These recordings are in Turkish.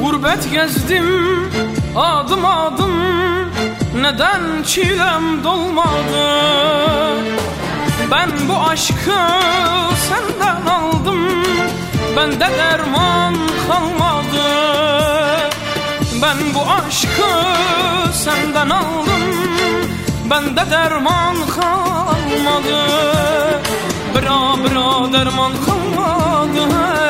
Gurbet gezdim adım adım Neden çilem dolmadı Ben bu aşkı senden aldım. Bende derman kalmadı. Ben bu aşkı senden aldım. Bende derman kalmadı. Bra bra derman kalmadı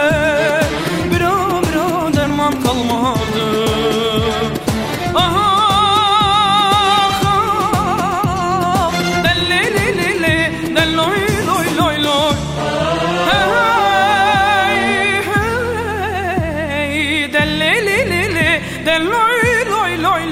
hey Delli li li li Delloy loy loy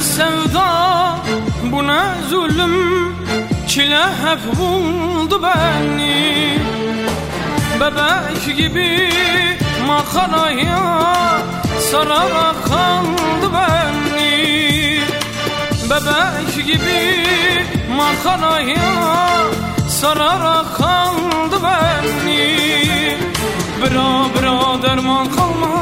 sevda, bu ne zulüm? Çile hep buldu beni. Bebek gibi makaraya Sararak kaldı beni. Bebek gibi makaraya Sararak kaldı beni. Bra bra derman kalmadı